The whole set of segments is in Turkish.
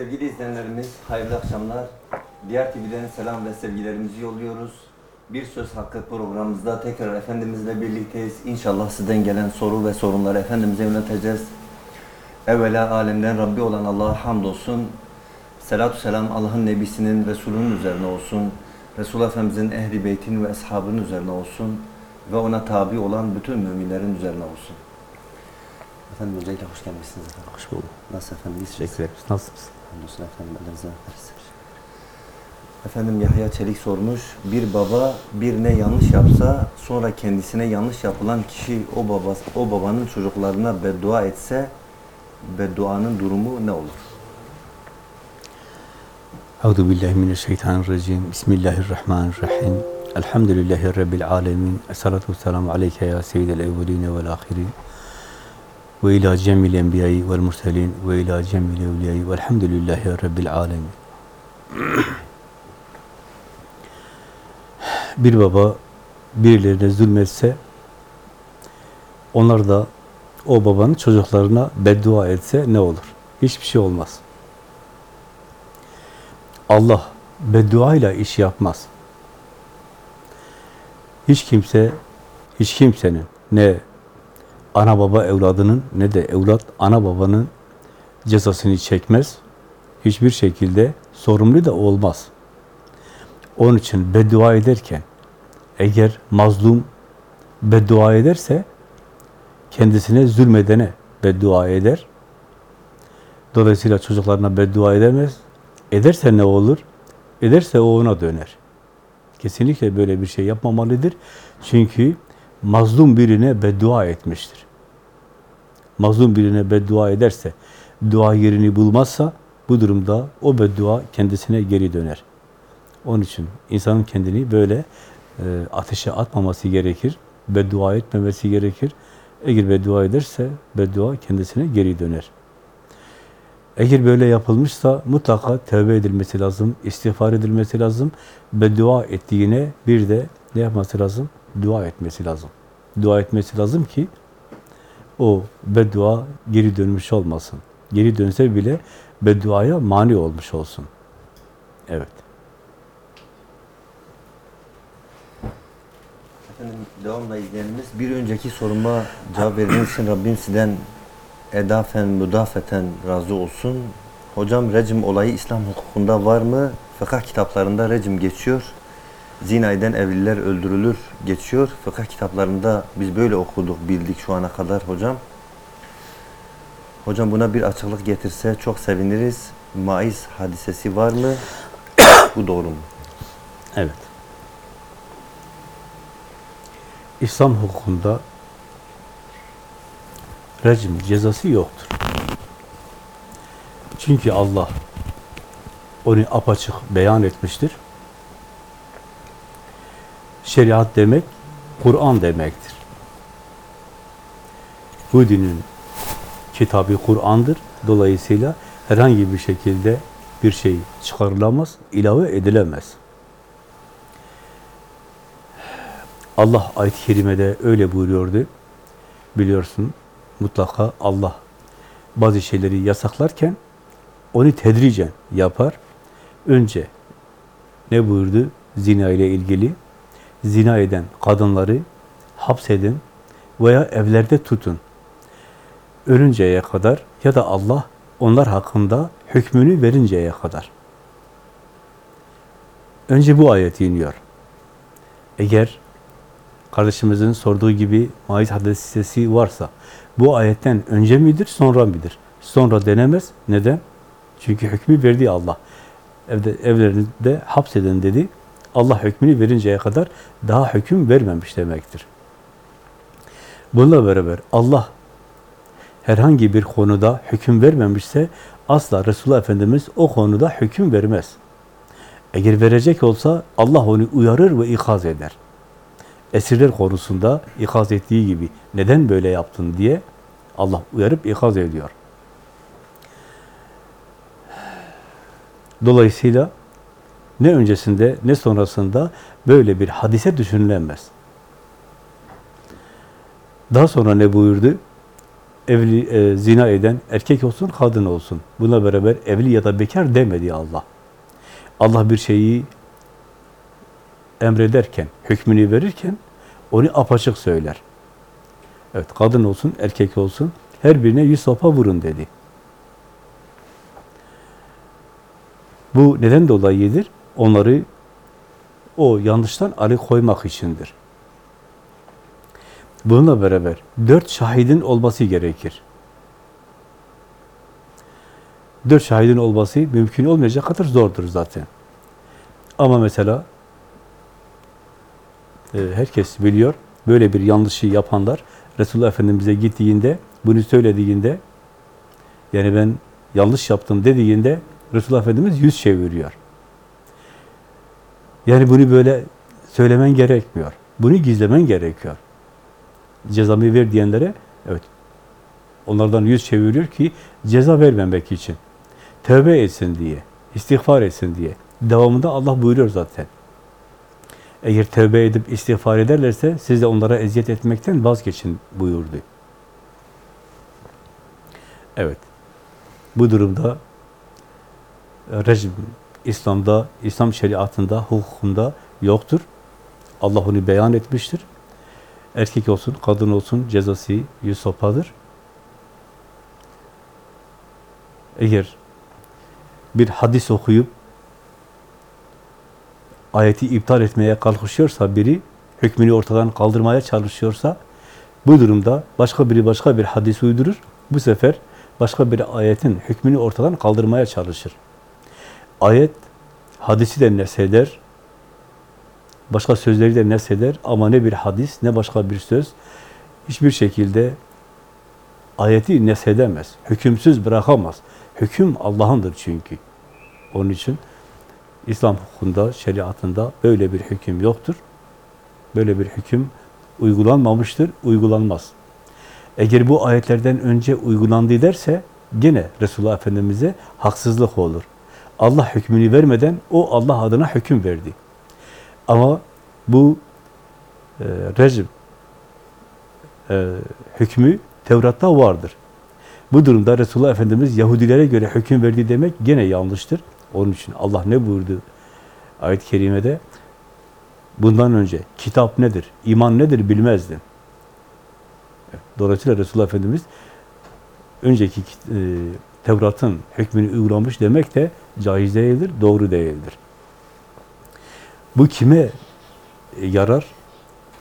Sevgili izleyenlerimiz, hayırlı akşamlar. Diğer TV'den selam ve sevgilerimizi yolluyoruz. Bir Söz Hakkı programımızda tekrar Efendimizle birlikteyiz. İnşallah sizden gelen soru ve sorunları Efendimiz'e yönelteceğiz. Evvela alemden Rabbi olan Allah'a hamdolsun. Selatü selam Allah'ın Nebisinin, Resulünün üzerine olsun. Resul Efendimizin ehli beytin ve eshabının üzerine olsun. Ve ona tabi olan bütün müminlerin üzerine olsun. Efendim öncelikle hoş gelmişsiniz efendim. Hoş bulduk. Nasıl efendim? İyisiniz? Teşekkür ederiz. Nasılsınız? Hamdolsun efendim. Efendim Yahya Çelik sormuş, bir baba birine yanlış yapsa, sonra kendisine yanlış yapılan kişi o baba o babanın çocuklarına beddua etse, bedduanın durumu ne olur? Euzu billahi mineşşeytanirracim. Bismillahirrahmanirrahim. Elhamdülillahi rabbil alamin. Essalatu vesselamu aleyke ya seyyidel evvelin ve'l ahirin. Ve ila cemil enbiya'i vel murselin ve ila cemil evliya'i ve'lhamdülillahi rabbil alamin. Bir baba birilerine zulmetse onlar da o babanın çocuklarına beddua etse ne olur? Hiçbir şey olmaz. Allah bedduayla iş yapmaz. Hiç kimse, hiç kimsenin ne ana baba evladının ne de evlat ana babanın cezasını çekmez. Hiçbir şekilde sorumlu da olmaz. Onun için beddua ederken eğer mazlum beddua ederse kendisine zulmedene beddua eder. Dolayısıyla çocuklarına beddua edemez. Ederse ne olur? Ederse o ona döner. Kesinlikle böyle bir şey yapmamalıdır. Çünkü mazlum birine beddua etmiştir. Mazlum birine beddua ederse, dua yerini bulmazsa bu durumda o beddua kendisine geri döner. Onun için insanın kendini böyle e, ateşe atmaması gerekir. Beddua etmemesi gerekir. Eğer beddua ederse beddua kendisine geri döner. Eğer böyle yapılmışsa mutlaka tövbe edilmesi lazım, istiğfar edilmesi lazım. Beddua ettiğine bir de ne yapması lazım? Dua etmesi lazım. Dua etmesi lazım ki o beddua geri dönmüş olmasın. Geri dönse bile bedduaya mani olmuş olsun. Evet. Efendim devamla izleyenimiz, bir önceki soruma cevap verdiğiniz için Rabbim sizden edafen, müdafeten razı olsun. Hocam recim olayı İslam hukukunda var mı? Fıkıh kitaplarında recim geçiyor. Zina eden evliler öldürülür geçiyor. Fıkıh kitaplarında biz böyle okuduk, bildik şu ana kadar hocam. Hocam buna bir açıklık getirse çok seviniriz. Maiz hadisesi var mı? Bu doğru mu? Evet. İslam hukukunda rejim cezası yoktur. Çünkü Allah onu apaçık beyan etmiştir. Şeriat demek, Kur'an demektir. Bu dinin kitabı Kur'an'dır. Dolayısıyla herhangi bir şekilde bir şey çıkarılamaz, ilave edilemez. Allah ayet-i kerimede öyle buyuruyordu. Biliyorsun mutlaka Allah bazı şeyleri yasaklarken onu tedricen yapar. Önce ne buyurdu? Zina ile ilgili. Zina eden kadınları hapsedin veya evlerde tutun. Ölünceye kadar ya da Allah onlar hakkında hükmünü verinceye kadar. Önce bu ayet iniyor. Eğer kardeşimizin sorduğu gibi maiz hadisesi varsa bu ayetten önce midir, sonra mıdır? Sonra denemez. Neden? Çünkü hükmü verdi Allah. Evde, evlerinde hapsedin dedi. Allah hükmünü verinceye kadar daha hüküm vermemiş demektir. Bununla beraber Allah herhangi bir konuda hüküm vermemişse asla Resulullah Efendimiz o konuda hüküm vermez. Eğer verecek olsa Allah onu uyarır ve ikaz eder. Esirler konusunda ikaz ettiği gibi neden böyle yaptın diye Allah uyarıp ikaz ediyor. Dolayısıyla ne öncesinde ne sonrasında böyle bir hadise düşünülemez. Daha sonra ne buyurdu? evli e, zina eden erkek olsun, kadın olsun. Buna beraber evli ya da bekar demedi Allah. Allah bir şeyi emrederken, hükmünü verirken onu apaçık söyler. Evet, kadın olsun, erkek olsun, her birine yüz sopa vurun dedi. Bu neden dolayıdır? Onları o yanlıştan alıkoymak içindir. Bununla beraber dört şahidin olması gerekir. Dört şahidin olması mümkün olmayacak kadar zordur zaten. Ama mesela e, herkes biliyor, böyle bir yanlışı yapanlar Resulullah Efendimiz'e gittiğinde, bunu söylediğinde, yani ben yanlış yaptım dediğinde Resulullah Efendimiz yüz çeviriyor. Yani bunu böyle söylemen gerekmiyor. Bunu gizlemen gerekiyor. Cezamı ver diyenlere, evet, onlardan yüz çeviriyor ki ceza vermemek için. Tövbe etsin diye, istiğfar etsin diye. Devamında Allah buyuruyor zaten. Eğer tövbe edip istiğfar ederlerse siz de onlara eziyet etmekten vazgeçin buyurdu. Evet. Bu durumda rejim İslam'da, İslam şeriatında, hukukunda yoktur. Allah onu beyan etmiştir. Erkek olsun, kadın olsun cezası yüz sopadır. Eğer bir hadis okuyup ayeti iptal etmeye kalkışıyorsa biri, hükmünü ortadan kaldırmaya çalışıyorsa, bu durumda başka biri başka bir hadis uydurur. Bu sefer başka bir ayetin hükmünü ortadan kaldırmaya çalışır. Ayet, hadisi de nesheder, başka sözleri de nesheder ama ne bir hadis, ne başka bir söz, hiçbir şekilde ayeti nesedemez, hükümsüz bırakamaz. Hüküm Allah'ındır çünkü. Onun için İslam hukukunda, şeriatında böyle bir hüküm yoktur. Böyle bir hüküm uygulanmamıştır, uygulanmaz. Eğer bu ayetlerden önce uygulandı derse gene Resulullah Efendimiz'e haksızlık olur. Allah hükmünü vermeden o Allah adına hüküm verdi. Ama bu e, rejim e, hükmü Tevrat'ta vardır. Bu durumda Resulullah Efendimiz Yahudilere göre hüküm verdi demek gene yanlıştır. Onun için Allah ne buyurdu ayet-i kerimede? Bundan önce kitap nedir, iman nedir bilmezdim. Dolayısıyla Resulullah Efendimiz önceki e, Tevrat'ın hükmünü uygulamış demek de caiz değildir, doğru değildir. Bu kime yarar?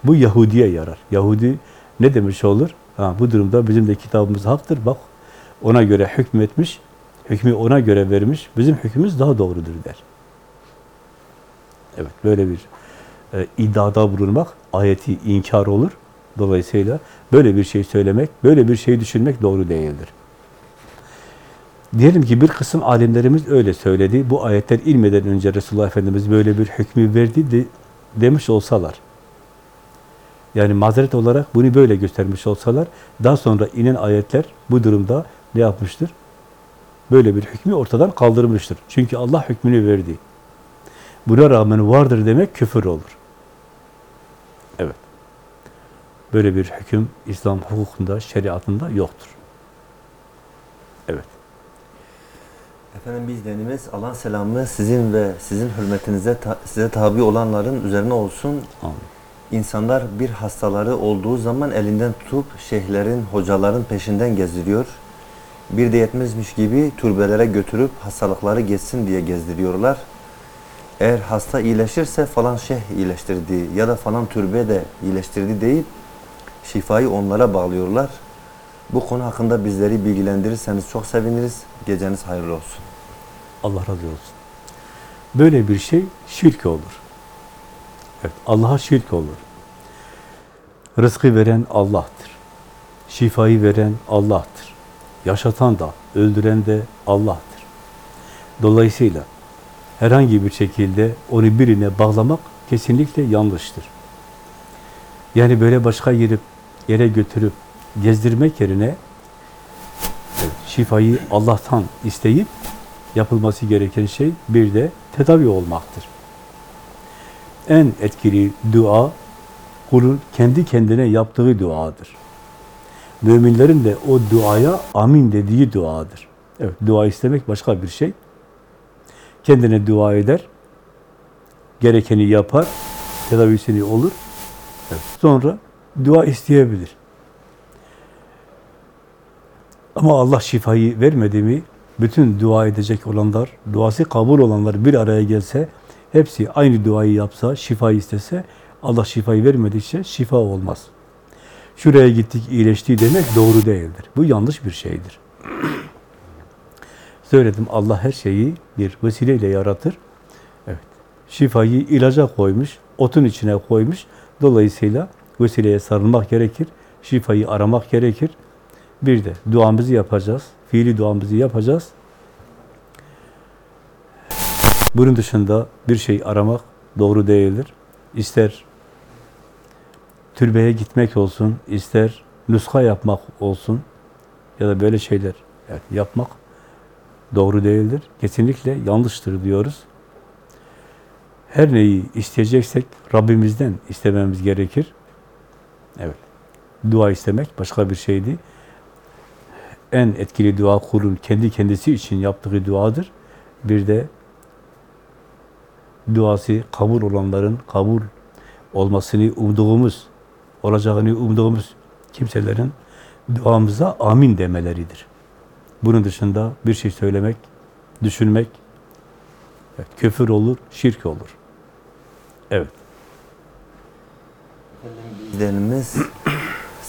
Bu Yahudi'ye yarar. Yahudi ne demiş olur? Ha, bu durumda bizim de kitabımız haktır. Bak ona göre hükmetmiş, hükmü ona göre vermiş, bizim hükmümüz daha doğrudur der. Evet, böyle bir e, iddiada bulunmak ayeti inkar olur. Dolayısıyla böyle bir şey söylemek, böyle bir şey düşünmek doğru değildir. Diyelim ki bir kısım alimlerimiz öyle söyledi. Bu ayetler ilmeden önce Resulullah Efendimiz böyle bir hükmü verdi de, demiş olsalar. Yani mazeret olarak bunu böyle göstermiş olsalar, daha sonra inen ayetler bu durumda ne yapmıştır? Böyle bir hükmü ortadan kaldırmıştır. Çünkü Allah hükmünü verdi. Buna rağmen vardır demek küfür olur. Evet. Böyle bir hüküm İslam hukukunda, şeriatında yoktur. Evet. Efendim biz denimiz alan selamı sizin ve sizin hürmetinize ta- size tabi olanların üzerine olsun. Amin. İnsanlar bir hastaları olduğu zaman elinden tutup şeyhlerin, hocaların peşinden gezdiriyor. Bir de yetmezmiş gibi türbelere götürüp hastalıkları geçsin diye gezdiriyorlar. Eğer hasta iyileşirse falan şeyh iyileştirdi ya da falan türbe de iyileştirdi deyip şifayı onlara bağlıyorlar. Bu konu hakkında bizleri bilgilendirirseniz çok seviniriz. Geceniz hayırlı olsun. Allah razı olsun. Böyle bir şey şirk olur. Evet, Allah'a şirk olur. Rızkı veren Allah'tır. Şifayı veren Allah'tır. Yaşatan da, öldüren de Allah'tır. Dolayısıyla herhangi bir şekilde onu birine bağlamak kesinlikle yanlıştır. Yani böyle başka yere, yere götürüp gezdirmek yerine şifayı Allah'tan isteyip yapılması gereken şey bir de tedavi olmaktır. En etkili dua kulun kendi kendine yaptığı duadır. müminlerin de o duaya amin dediği duadır. Evet, dua istemek başka bir şey. Kendine dua eder, gerekeni yapar, tedavisini olur. Evet, sonra dua isteyebilir. Ama Allah şifayı vermedi mi, bütün dua edecek olanlar, duası kabul olanlar bir araya gelse, hepsi aynı duayı yapsa, şifayı istese, Allah şifayı vermedikçe şifa olmaz. Şuraya gittik, iyileşti demek doğru değildir. Bu yanlış bir şeydir. Söyledim, Allah her şeyi bir vesileyle yaratır. Evet, şifayı ilaca koymuş, otun içine koymuş. Dolayısıyla vesileye sarılmak gerekir, şifayı aramak gerekir. Bir de duamızı yapacağız, fiili duamızı yapacağız. Bunun dışında bir şey aramak doğru değildir. İster türbeye gitmek olsun, ister nuska yapmak olsun ya da böyle şeyler yani yapmak doğru değildir. Kesinlikle yanlıştır diyoruz. Her neyi isteyeceksek Rabbimizden istememiz gerekir. Evet. Dua istemek başka bir şeydi. En etkili dua kulun kendi kendisi için yaptığı duadır. Bir de duası kabul olanların kabul olmasını umduğumuz, olacağını umduğumuz kimselerin duamıza amin demeleridir. Bunun dışında bir şey söylemek, düşünmek evet, küfür olur, şirk olur. Evet. İzleyenimiz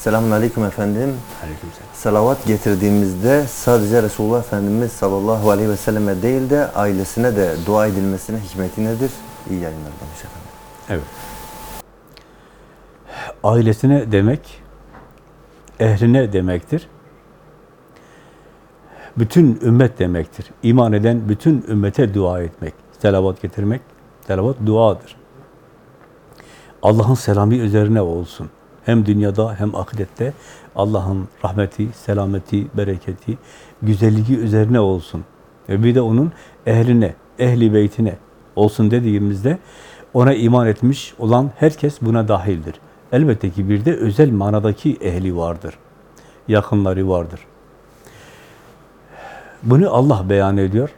Selamun Aleyküm efendim. Aleykümselam. Salavat getirdiğimizde sadece Resulullah Efendimiz sallallahu aleyhi ve selleme değil de ailesine de dua edilmesine hikmeti nedir? İyi yayınlar demiş efendim. Evet. Ailesine demek, ehline demektir. Bütün ümmet demektir. İman eden bütün ümmete dua etmek, selavat getirmek, selavat duadır. Allah'ın selamı üzerine olsun. Hem dünyada hem ahirette Allah'ın rahmeti, selameti, bereketi, güzelliği üzerine olsun. Ve bir de onun ehline, ehli beytine olsun dediğimizde ona iman etmiş olan herkes buna dahildir. Elbette ki bir de özel manadaki ehli vardır. Yakınları vardır. Bunu Allah beyan ediyor.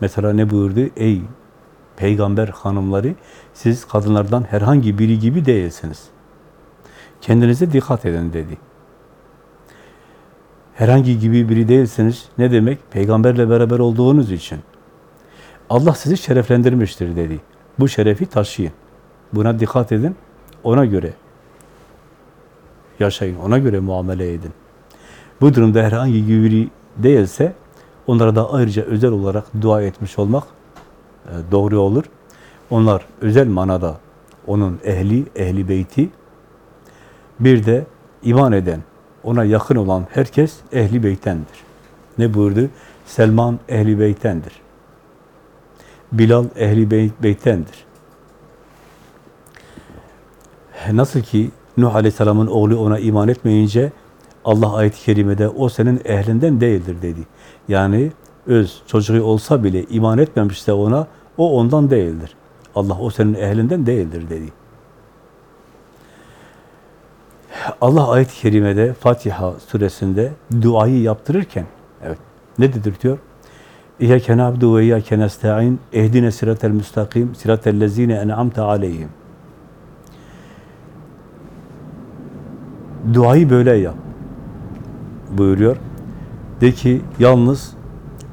Mesela ne buyurdu? Ey peygamber hanımları, siz kadınlardan herhangi biri gibi değilsiniz. Kendinize dikkat edin dedi. Herhangi gibi biri değilsiniz. Ne demek? Peygamberle beraber olduğunuz için. Allah sizi şereflendirmiştir dedi. Bu şerefi taşıyın. Buna dikkat edin. Ona göre yaşayın. Ona göre muamele edin. Bu durumda herhangi biri değilse onlara da ayrıca özel olarak dua etmiş olmak e, doğru olur. Onlar özel manada onun ehli, ehli beyti bir de iman eden, ona yakın olan herkes ehli beytendir. Ne buyurdu? Selman ehli beytendir. Bilal ehli bey, beytendir. Nasıl ki Nuh Aleyhisselam'ın oğlu ona iman etmeyince Allah ayet-i kerimede o senin ehlinden değildir dedi. Yani öz çocuğu olsa bile iman etmemişse ona o ondan değildir. Allah o senin ehlinden değildir dedi. Allah ayet-i kerimede Fatiha suresinde duayı yaptırırken evet ne dedirtiyor? İyyâke na'budu ve iyyâke nesta'in ehdine siratel müstakim siratel lezîne en'amte aleyhim. Duayı böyle yap buyuruyor. De ki yalnız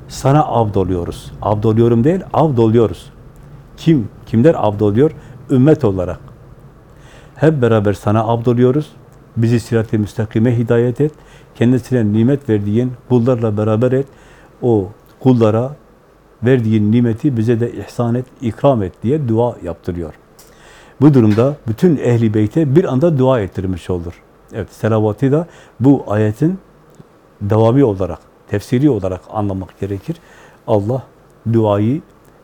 sana abd oluyoruz. Abd oluyorum değil, abd oluyoruz. Kim? Kimler abd oluyor? Ümmet olarak. Hep beraber sana abd oluyoruz. Bizi sirat-i müstakime hidayet et. Kendisine nimet verdiğin kullarla beraber et. O kullara verdiğin nimeti bize de ihsan et, ikram et diye dua yaptırıyor. Bu durumda bütün ehli beyte bir anda dua ettirmiş olur. Evet, selavatı da bu ayetin devamı olarak, tefsiri olarak anlamak gerekir. Allah duayı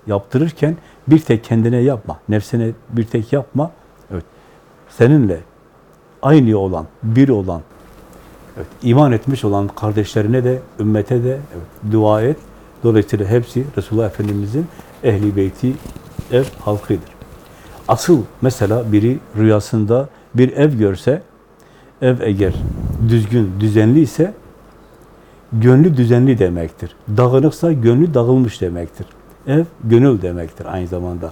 yaptırırken bir tek kendine yapma, nefsine bir tek yapma. Evet, seninle aynı olan, bir olan, evet, iman etmiş olan kardeşlerine de, ümmete de evet, dua et. Dolayısıyla hepsi Resulullah Efendimiz'in ehli beyti, ev halkıdır. Asıl mesela biri rüyasında bir ev görse, ev eğer düzgün, düzenli ise gönlü düzenli demektir. Dağınıksa gönlü dağılmış demektir. Ev, gönül demektir aynı zamanda.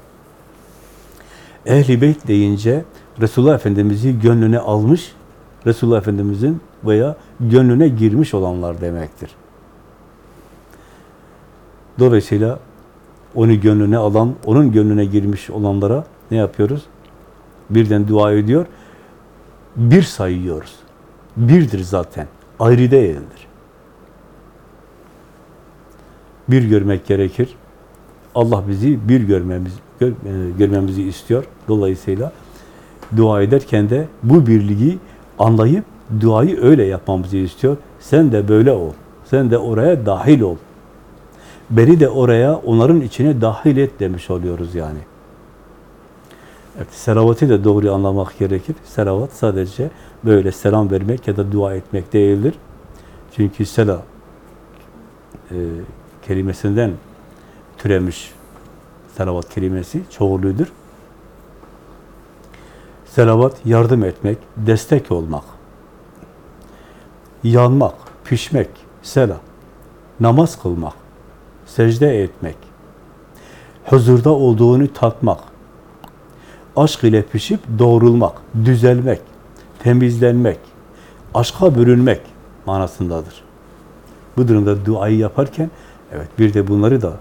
Ehl-i Beyt deyince Resulullah Efendimiz'i gönlüne almış, Resulullah Efendimiz'in veya gönlüne girmiş olanlar demektir. Dolayısıyla onu gönlüne alan, onun gönlüne girmiş olanlara ne yapıyoruz? Birden dua ediyor, bir sayıyoruz. Birdir zaten, ayrı değildir. Bir görmek gerekir. Allah bizi bir görmemiz, gör, e, görmemizi istiyor. Dolayısıyla dua ederken de bu birliği anlayıp duayı öyle yapmamızı istiyor. Sen de böyle ol. Sen de oraya dahil ol. Beni de oraya, onların içine dahil et demiş oluyoruz yani. Evet, selavatı da doğru anlamak gerekir. Selavat sadece böyle selam vermek ya da dua etmek değildir. Çünkü sela e, kelimesinden türemiş selavat kelimesi çoğuludur. Selavat yardım etmek, destek olmak, yanmak, pişmek, sela, namaz kılmak, secde etmek, huzurda olduğunu tatmak, aşk ile pişip doğrulmak, düzelmek, temizlenmek, aşka bürünmek manasındadır. Bu durumda duayı yaparken evet bir de bunları da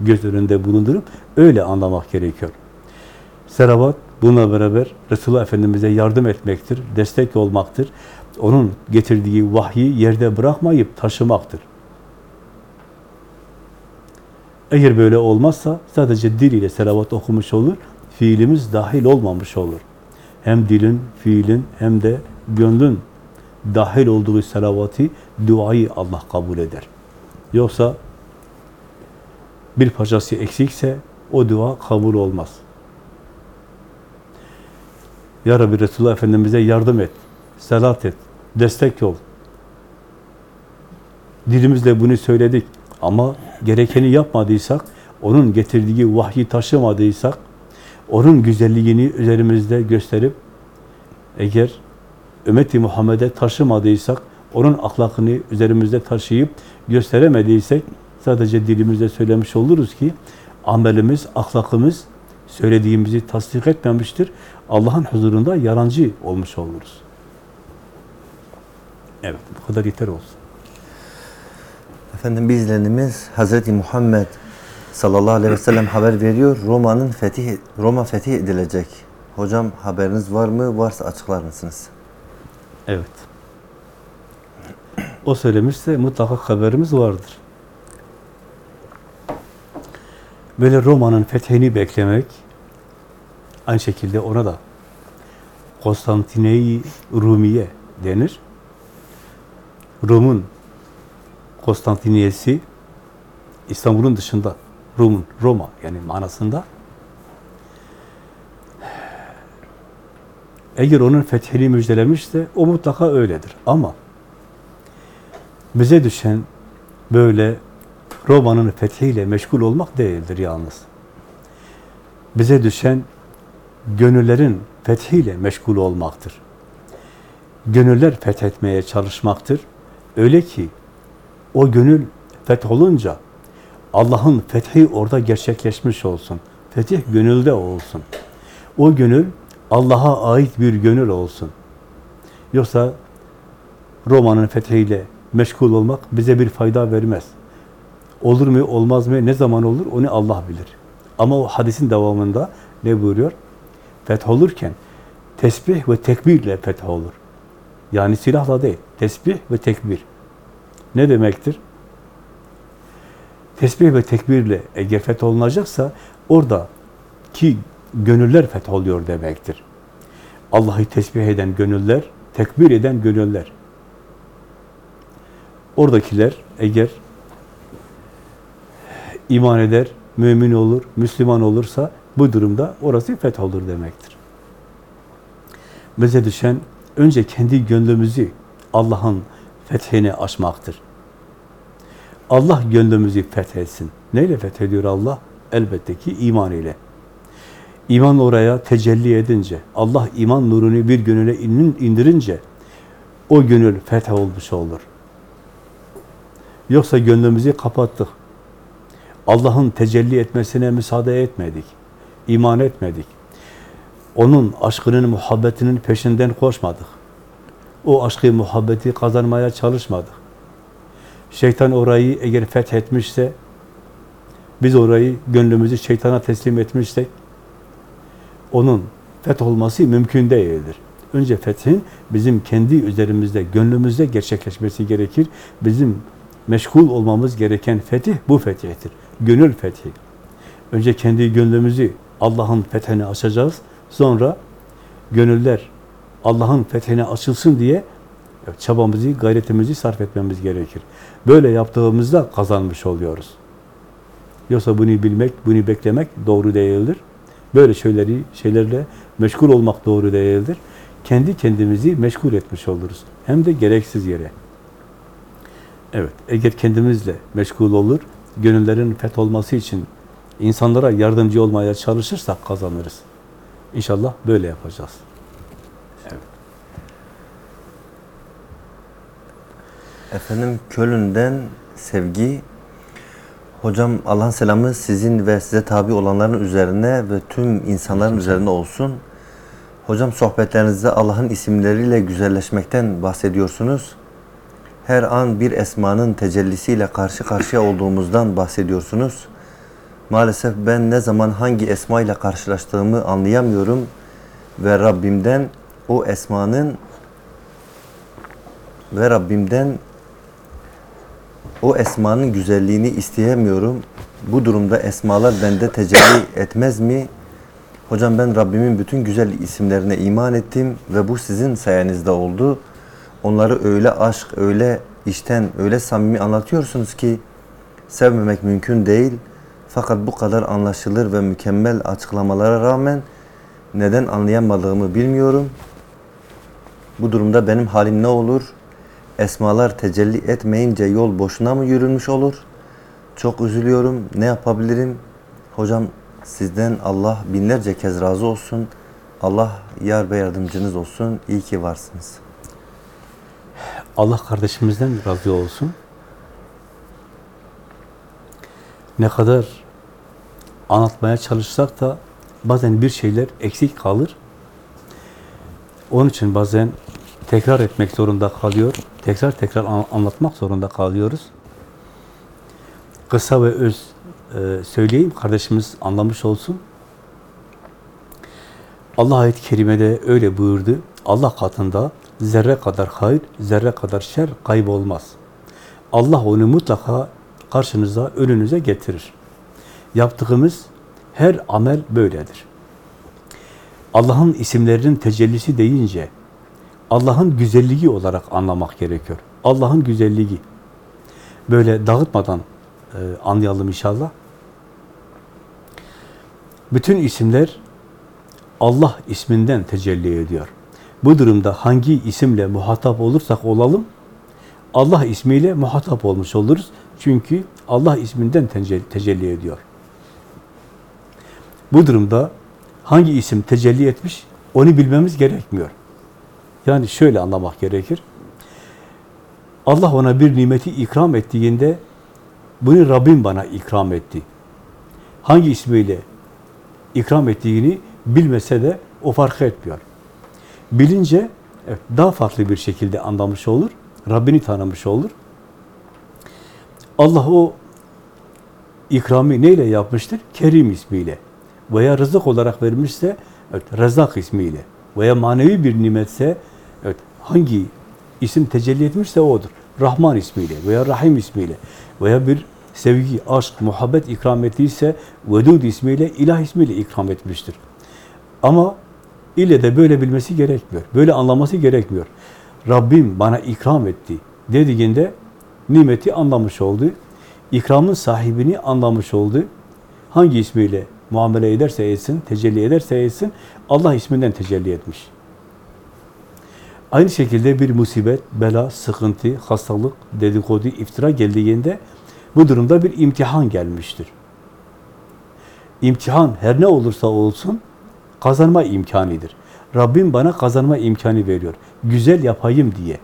göz önünde bulundurup öyle anlamak gerekiyor. Seravat bununla beraber Resulullah Efendimiz'e yardım etmektir, destek olmaktır. Onun getirdiği vahyi yerde bırakmayıp taşımaktır. Eğer böyle olmazsa sadece dil ile selavat okumuş olur, fiilimiz dahil olmamış olur. Hem dilin, fiilin hem de gönlün dahil olduğu selavatı, duayı Allah kabul eder. Yoksa bir parçası eksikse o dua kabul olmaz. Ya Rabbi Resulullah Efendimiz'e yardım et, selat et, destek ol. Dilimizle bunu söyledik ama gerekeni yapmadıysak, onun getirdiği vahyi taşımadıysak, onun güzelliğini üzerimizde gösterip, eğer ümmeti Muhammed'e taşımadıysak, onun ahlakını üzerimizde taşıyıp gösteremediysek, sadece dilimizde söylemiş oluruz ki, amelimiz, ahlakımız söylediğimizi tasdik etmemiştir. Allah'ın huzurunda yalancı olmuş oluruz. Evet, bu kadar yeter olsun. Efendim bir izlenimiz Hz. Muhammed sallallahu aleyhi ve sellem haber veriyor. Roma'nın fetih Roma fetih edilecek. Hocam haberiniz var mı? Varsa açıklar mısınız? Evet. O söylemişse mutlaka haberimiz vardır. Böyle Roma'nın fethini beklemek, aynı şekilde ona da Konstantine-i Rumiye denir. Rum'un Konstantiniyesi İstanbul'un dışında Rum'un Roma yani manasında eğer onun fethini müjdelemişse o mutlaka öyledir. Ama bize düşen böyle Roma'nın fethiyle meşgul olmak değildir yalnız. Bize düşen gönüllerin fethiyle meşgul olmaktır. Gönüller fethetmeye çalışmaktır. Öyle ki o gönül fetholunca Allah'ın fethi orada gerçekleşmiş olsun. Fetih gönülde olsun. O gönül Allah'a ait bir gönül olsun. Yoksa Roma'nın fethiyle meşgul olmak bize bir fayda vermez. Olur mu, olmaz mı, ne zaman olur onu Allah bilir. Ama o hadisin devamında ne buyuruyor? Feth olurken tesbih ve tekbirle feth olur. Yani silahla değil, tesbih ve tekbir. Ne demektir? Tesbih ve tekbirle eğer feth olunacaksa orada ki gönüller feth oluyor demektir. Allah'ı tesbih eden gönüller, tekbir eden gönüller. Oradakiler eğer iman eder, mümin olur, Müslüman olursa bu durumda orası feth olur demektir. Bize düşen önce kendi gönlümüzü Allah'ın fethini açmaktır. Allah gönlümüzü fethetsin. Neyle fethediyor Allah? Elbette ki iman ile. İman oraya tecelli edince, Allah iman nurunu bir gönüle indirince, o gönül feth olmuş olur. Yoksa gönlümüzü kapattık. Allah'ın tecelli etmesine müsaade etmedik. İman etmedik. Onun aşkının, muhabbetinin peşinden koşmadık. O aşkı, muhabbeti kazanmaya çalışmadık. Şeytan orayı eğer fethetmişse, biz orayı, gönlümüzü şeytana teslim etmişsek, onun feth olması mümkün değildir. Önce fethin bizim kendi üzerimizde, gönlümüzde gerçekleşmesi gerekir. Bizim meşgul olmamız gereken fetih bu fetihtir. Gönül fethi. Önce kendi gönlümüzü Allah'ın fethine açacağız. Sonra gönüller Allah'ın fethine açılsın diye çabamızı, gayretimizi sarf etmemiz gerekir. Böyle yaptığımızda kazanmış oluyoruz. Yoksa bunu bilmek, bunu beklemek doğru değildir. Böyle şeyleri, şeylerle meşgul olmak doğru değildir. Kendi kendimizi meşgul etmiş oluruz. Hem de gereksiz yere. Evet, eğer kendimizle meşgul olur, gönüllerin feth olması için insanlara yardımcı olmaya çalışırsak kazanırız. İnşallah böyle yapacağız. Efendim Köln'den sevgi. Hocam Allah'ın selamı sizin ve size tabi olanların üzerine ve tüm insanların üzerine olsun. Hocam sohbetlerinizde Allah'ın isimleriyle güzelleşmekten bahsediyorsunuz. Her an bir esmanın tecellisiyle karşı karşıya olduğumuzdan bahsediyorsunuz. Maalesef ben ne zaman hangi esma ile karşılaştığımı anlayamıyorum ve Rabbimden o esmanın ve Rabbimden o esmanın güzelliğini isteyemiyorum. Bu durumda esmalar bende tecelli etmez mi? Hocam ben Rabbimin bütün güzel isimlerine iman ettim ve bu sizin sayenizde oldu. Onları öyle aşk, öyle içten, öyle samimi anlatıyorsunuz ki sevmemek mümkün değil. Fakat bu kadar anlaşılır ve mükemmel açıklamalara rağmen neden anlayamadığımı bilmiyorum. Bu durumda benim halim ne olur? Esmalar tecelli etmeyince yol boşuna mı yürünmüş olur? Çok üzülüyorum. Ne yapabilirim? Hocam sizden Allah binlerce kez razı olsun. Allah yar ve yardımcınız olsun. İyi ki varsınız. Allah kardeşimizden razı olsun. Ne kadar anlatmaya çalışsak da bazen bir şeyler eksik kalır. Onun için bazen tekrar etmek zorunda kalıyor. Tekrar tekrar an- anlatmak zorunda kalıyoruz. Kısa ve öz e, söyleyeyim, kardeşimiz anlamış olsun. Allah ayet-i kerimede öyle buyurdu. Allah katında zerre kadar hayır, zerre kadar şer kaybolmaz. Allah onu mutlaka karşınıza, önünüze getirir. Yaptığımız her amel böyledir. Allah'ın isimlerinin tecellisi deyince Allah'ın güzelliği olarak anlamak gerekiyor. Allah'ın güzelliği. Böyle dağıtmadan e, anlayalım inşallah. Bütün isimler Allah isminden tecelli ediyor. Bu durumda hangi isimle muhatap olursak olalım, Allah ismiyle muhatap olmuş oluruz. Çünkü Allah isminden tecelli, ediyor. Bu durumda hangi isim tecelli etmiş, onu bilmemiz gerekmiyor. Yani şöyle anlamak gerekir. Allah ona bir nimeti ikram ettiğinde, bunu Rabbim bana ikram etti. Hangi ismiyle ikram ettiğini bilmese de o fark etmiyor. Bilince evet, daha farklı bir şekilde anlamış olur, Rabbini tanımış olur. Allah o ikramı neyle yapmıştır? Kerim ismiyle. Veya rızık olarak vermişse, evet, Rezzak ismiyle. Veya manevi bir nimetse, evet, hangi isim tecelli etmişse odur. Rahman ismiyle veya Rahim ismiyle veya bir sevgi, aşk, muhabbet ikram ettiyse Vedud ismiyle, ilah ismiyle ikram etmiştir. Ama ile de böyle bilmesi gerekmiyor. Böyle anlaması gerekmiyor. Rabbim bana ikram etti dediğinde nimeti anlamış oldu. İkramın sahibini anlamış oldu. Hangi ismiyle muamele ederse etsin, tecelli ederse etsin, Allah isminden tecelli etmiş. Aynı şekilde bir musibet, bela, sıkıntı, hastalık, dedikodu, iftira geldiğinde bu durumda bir imtihan gelmiştir. İmtihan her ne olursa olsun kazanma imkanidir. Rabbim bana kazanma imkanı veriyor. Güzel yapayım diye.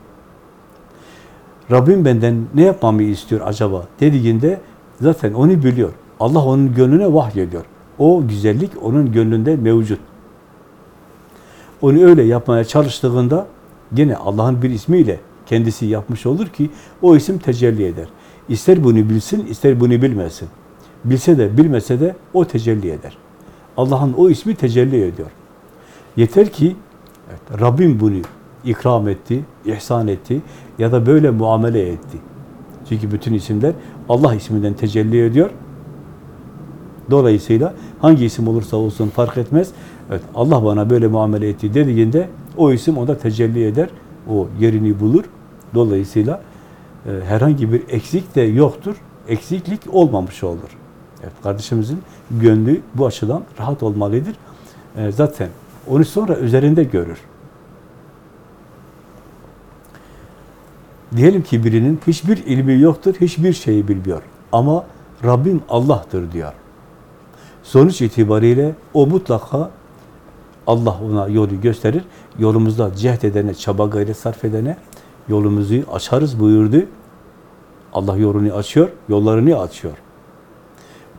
Rabbim benden ne yapmamı istiyor acaba dediğinde zaten onu biliyor. Allah onun gönlüne vahyediyor. O güzellik onun gönlünde mevcut. Onu öyle yapmaya çalıştığında gene Allah'ın bir ismiyle kendisi yapmış olur ki o isim tecelli eder. İster bunu bilsin, ister bunu bilmesin. Bilse de bilmese de o tecelli eder. Allah'ın o ismi tecelli ediyor. Yeter ki evet, Rabbim bunu ikram etti, ihsan etti ya da böyle muamele etti. Çünkü bütün isimler Allah isminden tecelli ediyor. Dolayısıyla hangi isim olursa olsun fark etmez. Evet, Allah bana böyle muamele etti dediğinde o isim onda tecelli eder. O yerini bulur. Dolayısıyla e, herhangi bir eksik de yoktur. Eksiklik olmamış olur. Evet, kardeşimizin gönlü bu açıdan rahat olmalıdır. E, zaten onu sonra üzerinde görür. Diyelim ki birinin hiçbir ilmi yoktur, hiçbir şeyi bilmiyor. Ama Rabbim Allah'tır diyor. Sonuç itibariyle o mutlaka Allah ona yolu gösterir. Yolumuzda cehd edene, çaba gayret sarf edene yolumuzu açarız buyurdu. Allah yolunu açıyor, yollarını açıyor.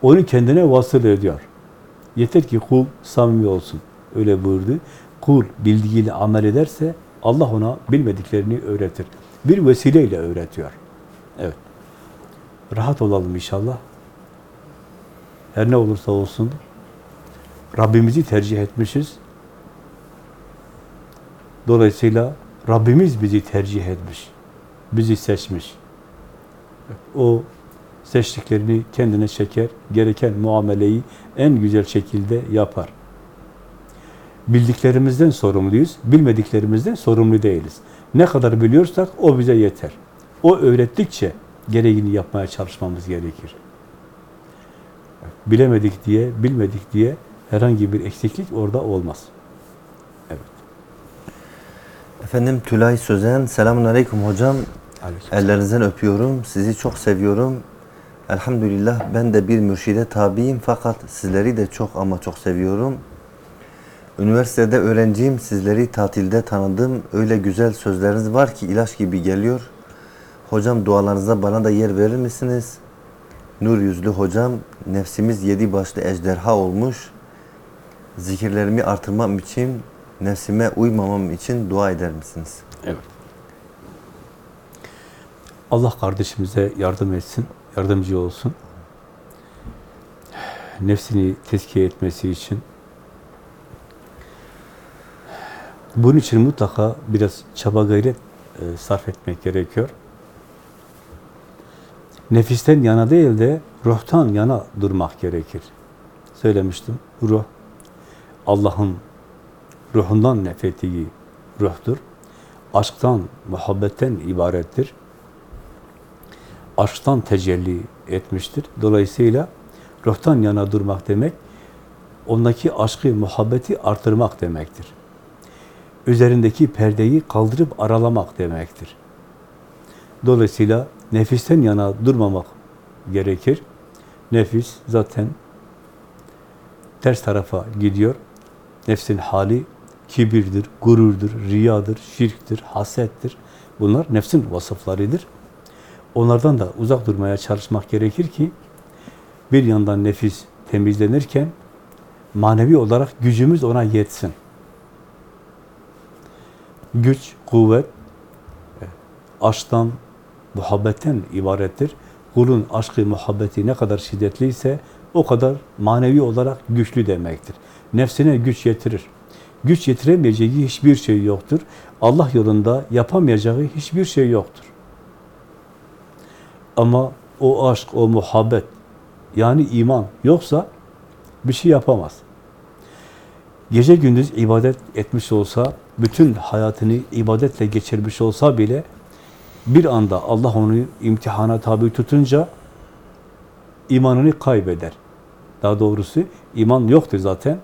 Onu kendine vasıl ediyor. Yeter ki kul samimi olsun. Öyle buyurdu. Kul bildiğiyle amel ederse Allah ona bilmediklerini öğretir. Bir vesileyle öğretiyor. Evet. Rahat olalım inşallah. Her ne olursa olsun Rabbimizi tercih etmişiz. Dolayısıyla Rabbimiz bizi tercih etmiş. Bizi seçmiş. O seçtiklerini kendine çeker, gereken muameleyi en güzel şekilde yapar. Bildiklerimizden sorumluyuz, bilmediklerimizden sorumlu değiliz. Ne kadar biliyorsak o bize yeter. O öğrettikçe gereğini yapmaya çalışmamız gerekir. Bilemedik diye, bilmedik diye herhangi bir eksiklik orada olmaz. Evet. Efendim Tülay Sözen, selamun aleyküm hocam. Aleyküm. Ellerinizden öpüyorum. Sizi çok seviyorum. Elhamdülillah ben de bir mürşide tabiyim fakat sizleri de çok ama çok seviyorum. Üniversitede öğrenciyim. Sizleri tatilde tanıdım. Öyle güzel sözleriniz var ki ilaç gibi geliyor. Hocam dualarınıza bana da yer verir misiniz? Nur yüzlü hocam, nefsimiz yedi başlı ejderha olmuş. Zikirlerimi artırmam için, nefsime uymamam için dua eder misiniz? Evet. Allah kardeşimize yardım etsin, yardımcı olsun. Nefsini tezkiye etmesi için. Bunun için mutlaka biraz çaba gayret e, sarf etmek gerekiyor. Nefisten yana değil de ruhtan yana durmak gerekir. Söylemiştim, ruh Allah'ın ruhundan nefettiği ruhtur. Aşktan, muhabbetten ibarettir. Aşktan tecelli etmiştir. Dolayısıyla ruhtan yana durmak demek, ondaki aşkı, muhabbeti artırmak demektir. Üzerindeki perdeyi kaldırıp aralamak demektir. Dolayısıyla nefisten yana durmamak gerekir. Nefis zaten ters tarafa gidiyor. Nefsin hali kibirdir, gururdur, riyadır, şirktir, hasettir. Bunlar nefsin vasıflarıdır. Onlardan da uzak durmaya çalışmak gerekir ki bir yandan nefis temizlenirken manevi olarak gücümüz ona yetsin. Güç, kuvvet aşktan, muhabbetten ibarettir. Kulun aşkı, muhabbeti ne kadar şiddetliyse o kadar manevi olarak güçlü demektir. Nefsine güç yetirir. Güç yetiremeyeceği hiçbir şey yoktur. Allah yolunda yapamayacağı hiçbir şey yoktur. Ama o aşk, o muhabbet, yani iman yoksa bir şey yapamaz. Gece gündüz ibadet etmiş olsa, bütün hayatını ibadetle geçirmiş olsa bile bir anda Allah onu imtihana tabi tutunca imanını kaybeder. Daha doğrusu iman yoktur zaten.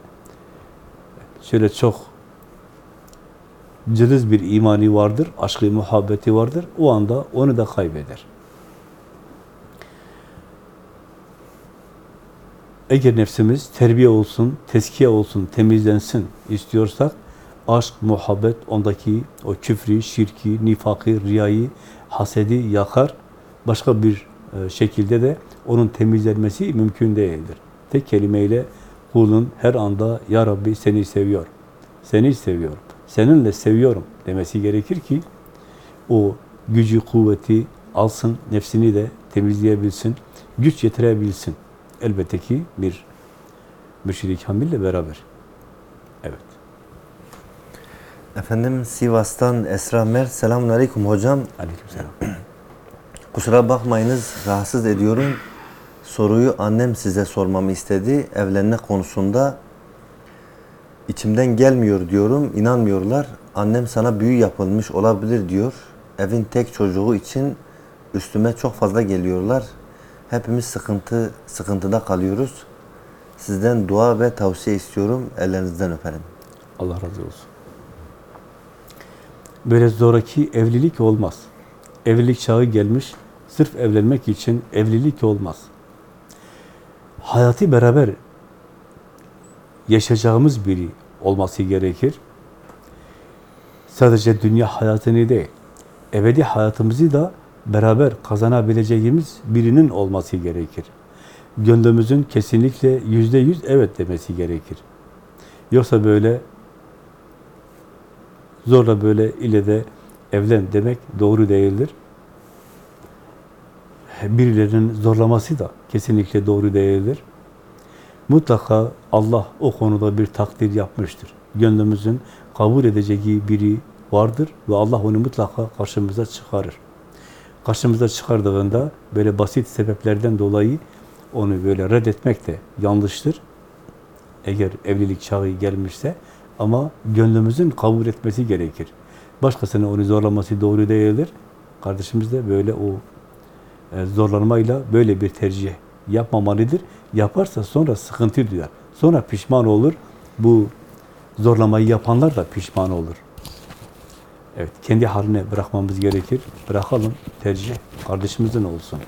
Şöyle çok cılız bir imani vardır, aşkı, muhabbeti vardır. O anda onu da kaybeder. Eğer nefsimiz terbiye olsun, teskiye olsun, temizlensin istiyorsak, aşk, muhabbet, ondaki o küfrü, şirki, nifakı, riyayı hasedi yakar. Başka bir e, şekilde de onun temizlenmesi mümkün değildir. Tek kelimeyle kulun her anda Ya Rabbi seni seviyor. Seni seviyorum. Seninle seviyorum demesi gerekir ki o gücü, kuvveti alsın, nefsini de temizleyebilsin, güç getirebilsin. Elbette ki bir mürşid-i kamille beraber. Evet. Efendim Sivas'tan Esra Mer. Selamun Aleyküm hocam. Aleykümselam. Kusura bakmayınız rahatsız ediyorum. Soruyu annem size sormamı istedi. Evlenme konusunda içimden gelmiyor diyorum. İnanmıyorlar. Annem sana büyü yapılmış olabilir diyor. Evin tek çocuğu için üstüme çok fazla geliyorlar. Hepimiz sıkıntı sıkıntıda kalıyoruz. Sizden dua ve tavsiye istiyorum. Ellerinizden öperim. Allah razı olsun. Böyle zoraki evlilik olmaz. Evlilik çağı gelmiş, sırf evlenmek için evlilik olmaz. Hayatı beraber yaşayacağımız biri olması gerekir. Sadece dünya hayatını değil, ebedi hayatımızı da beraber kazanabileceğimiz birinin olması gerekir. Gönlümüzün kesinlikle yüzde yüz evet demesi gerekir. Yoksa böyle zorla böyle ile de evlen demek doğru değildir. Birilerinin zorlaması da kesinlikle doğru değildir. Mutlaka Allah o konuda bir takdir yapmıştır. Gönlümüzün kabul edeceği biri vardır ve Allah onu mutlaka karşımıza çıkarır. Karşımıza çıkardığında böyle basit sebeplerden dolayı onu böyle reddetmek de yanlıştır. Eğer evlilik çağı gelmişse ama gönlümüzün kabul etmesi gerekir. Başkasının onu zorlaması doğru değildir. Kardeşimiz de böyle o e, zorlanmayla böyle bir tercih yapmamalıdır. Yaparsa sonra sıkıntı duyar. Sonra pişman olur. Bu zorlamayı yapanlar da pişman olur. Evet, kendi haline bırakmamız gerekir. Bırakalım, tercih kardeşimizin olsun.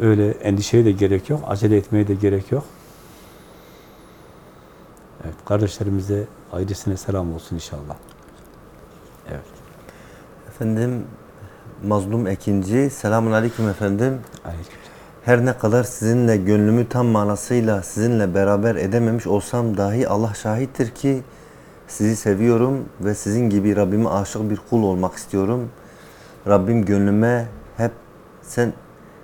Öyle endişeye de gerek yok, acele etmeye de gerek yok. Evet, kardeşlerimize ailesine selam olsun inşallah. Evet. Efendim Mazlum Ekinci. Selamun Aleyküm efendim. Aleyküm. Her ne kadar sizinle gönlümü tam manasıyla sizinle beraber edememiş olsam dahi Allah şahittir ki sizi seviyorum ve sizin gibi Rabbime aşık bir kul olmak istiyorum. Rabbim gönlüme hep sen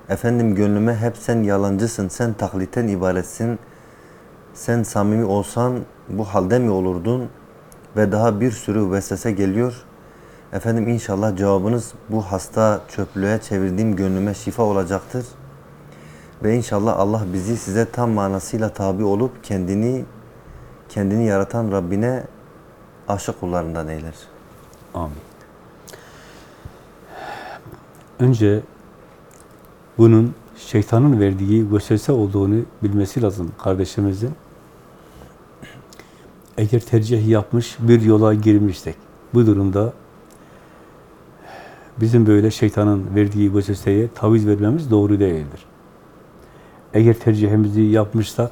efendim gönlüme hep sen yalancısın, sen taklitten ibaretsin. Sen samimi olsan bu halde mi olurdun? Ve daha bir sürü vesvese geliyor. Efendim inşallah cevabınız bu hasta çöplüğe çevirdiğim gönlüme şifa olacaktır. Ve inşallah Allah bizi size tam manasıyla tabi olup kendini kendini yaratan Rabbine aşık kullarından eyler. Amin. Önce bunun şeytanın verdiği vesvese olduğunu bilmesi lazım kardeşimizin. Eğer tercih yapmış, bir yola girmişsek, bu durumda bizim böyle şeytanın verdiği vesveseye taviz vermemiz doğru değildir. Eğer tercihimizi yapmışsak,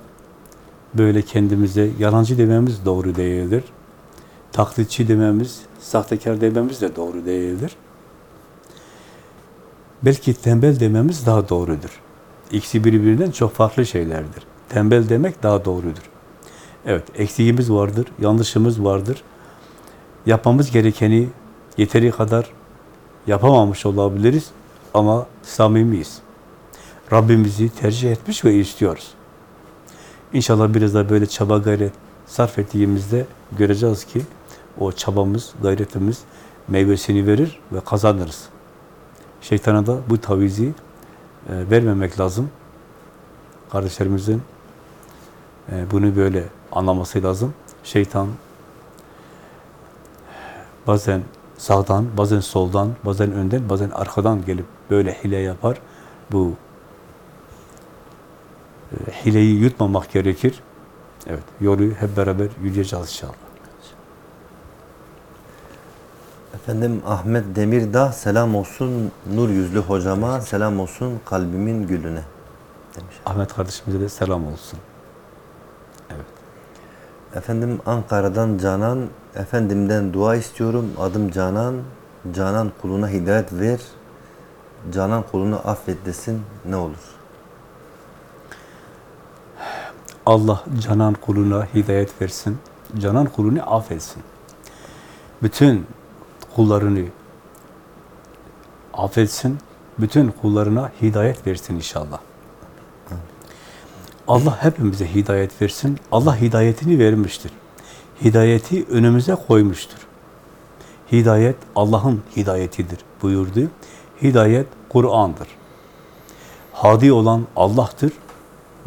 böyle kendimize yalancı dememiz doğru değildir. Taklitçi dememiz, sahtekar dememiz de doğru değildir. Belki tembel dememiz daha doğrudur. İkisi birbirinden çok farklı şeylerdir. Tembel demek daha doğrudur. Evet, eksiğimiz vardır, yanlışımız vardır. Yapmamız gerekeni yeteri kadar yapamamış olabiliriz ama samimiyiz. Rabbimizi tercih etmiş ve istiyoruz. İnşallah biraz da böyle çaba gayret sarf ettiğimizde göreceğiz ki o çabamız, gayretimiz meyvesini verir ve kazanırız. Şeytana da bu tavizi e, vermemek lazım. Kardeşlerimizin e, bunu böyle anlaması lazım. Şeytan bazen sağdan, bazen soldan, bazen önden, bazen arkadan gelip böyle hile yapar. Bu e, hileyi yutmamak gerekir. Evet, yolu hep beraber yürüyeceğiz inşallah. Efendim Ahmet Demirdağ selam olsun nur yüzlü hocama, selam olsun kalbimin gülüne demiş. Ahmet kardeşimize de selam olsun. Efendim Ankara'dan Canan, efendimden dua istiyorum. Adım Canan. Canan kuluna hidayet ver, Canan kulunu affet desin ne olur? Allah canan kuluna hidayet versin, canan kulunu affetsin. Bütün kullarını affetsin, bütün kullarına hidayet versin inşallah. Allah hepimize hidayet versin. Allah hidayetini vermiştir. Hidayeti önümüze koymuştur. Hidayet Allah'ın hidayetidir buyurdu. Hidayet Kur'an'dır. Hadi olan Allah'tır.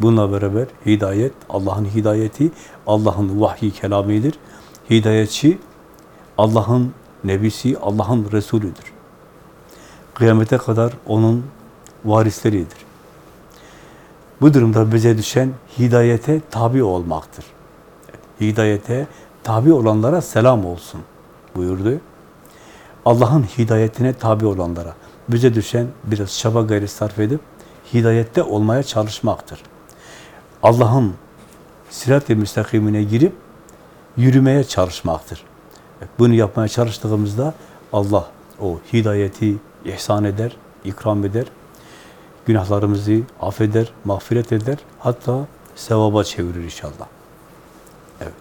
Bununla beraber hidayet, Allah'ın hidayeti, Allah'ın vahyi kelamidir. Hidayetçi, Allah'ın nebisi, Allah'ın Resulüdür. Kıyamete kadar onun varisleridir. Bu durumda bize düşen hidayete tabi olmaktır. Hidayete tabi olanlara selam olsun buyurdu. Allah'ın hidayetine tabi olanlara bize düşen biraz çaba gayret sarf edip hidayette olmaya çalışmaktır. Allah'ın sirat-i müstakimine girip yürümeye çalışmaktır. Bunu yapmaya çalıştığımızda Allah o hidayeti ihsan eder, ikram eder, günahlarımızı affeder, mağfiret eder, hatta sevaba çevirir inşallah. Evet.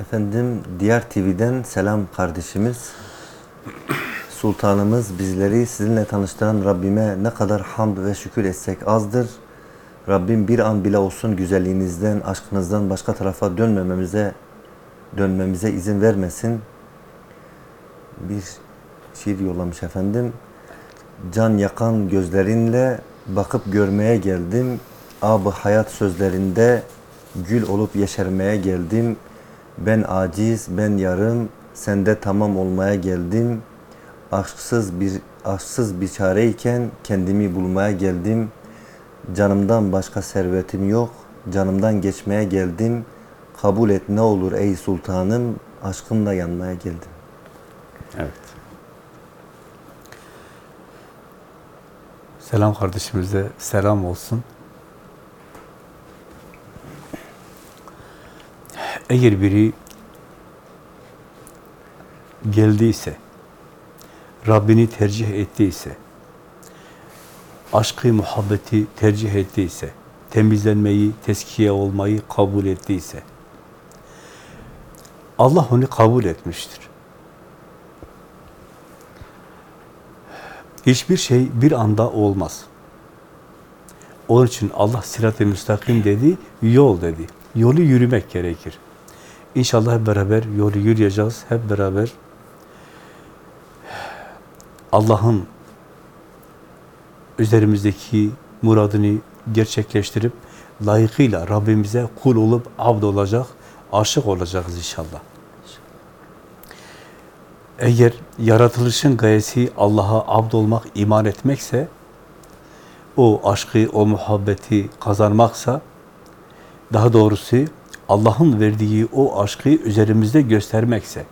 Efendim diğer TV'den selam kardeşimiz. Sultanımız bizleri sizinle tanıştıran Rabbime ne kadar hamd ve şükür etsek azdır. Rabbim bir an bile olsun güzelliğinizden, aşkınızdan başka tarafa dönmememize dönmemize izin vermesin. Bir şiir yollamış efendim. Can yakan gözlerinle bakıp görmeye geldim. Ab hayat sözlerinde gül olup yeşermeye geldim. Ben aciz, ben yarım, sende tamam olmaya geldim. Aşksız bir aşksız bir çareyken kendimi bulmaya geldim. Canımdan başka servetim yok. Canımdan geçmeye geldim. Kabul et ne olur ey sultanım. Aşkınla yanmaya geldim. Evet. Selam kardeşimize selam olsun. Eğer biri geldiyse, Rabbini tercih ettiyse, aşkı, muhabbeti tercih ettiyse, temizlenmeyi, teskiye olmayı kabul ettiyse, Allah onu kabul etmiştir. Hiçbir şey bir anda olmaz. Onun için Allah sirat-ı müstakim dedi, yol dedi. Yolu yürümek gerekir. İnşallah hep beraber yolu yürüyeceğiz. Hep beraber Allah'ın üzerimizdeki muradını gerçekleştirip layıkıyla Rabbimize kul olup abd olacak, aşık olacağız inşallah. Eğer yaratılışın gayesi Allah'a abd olmak, iman etmekse, o aşkı, o muhabbeti kazanmaksa, daha doğrusu Allah'ın verdiği o aşkı üzerimizde göstermekse,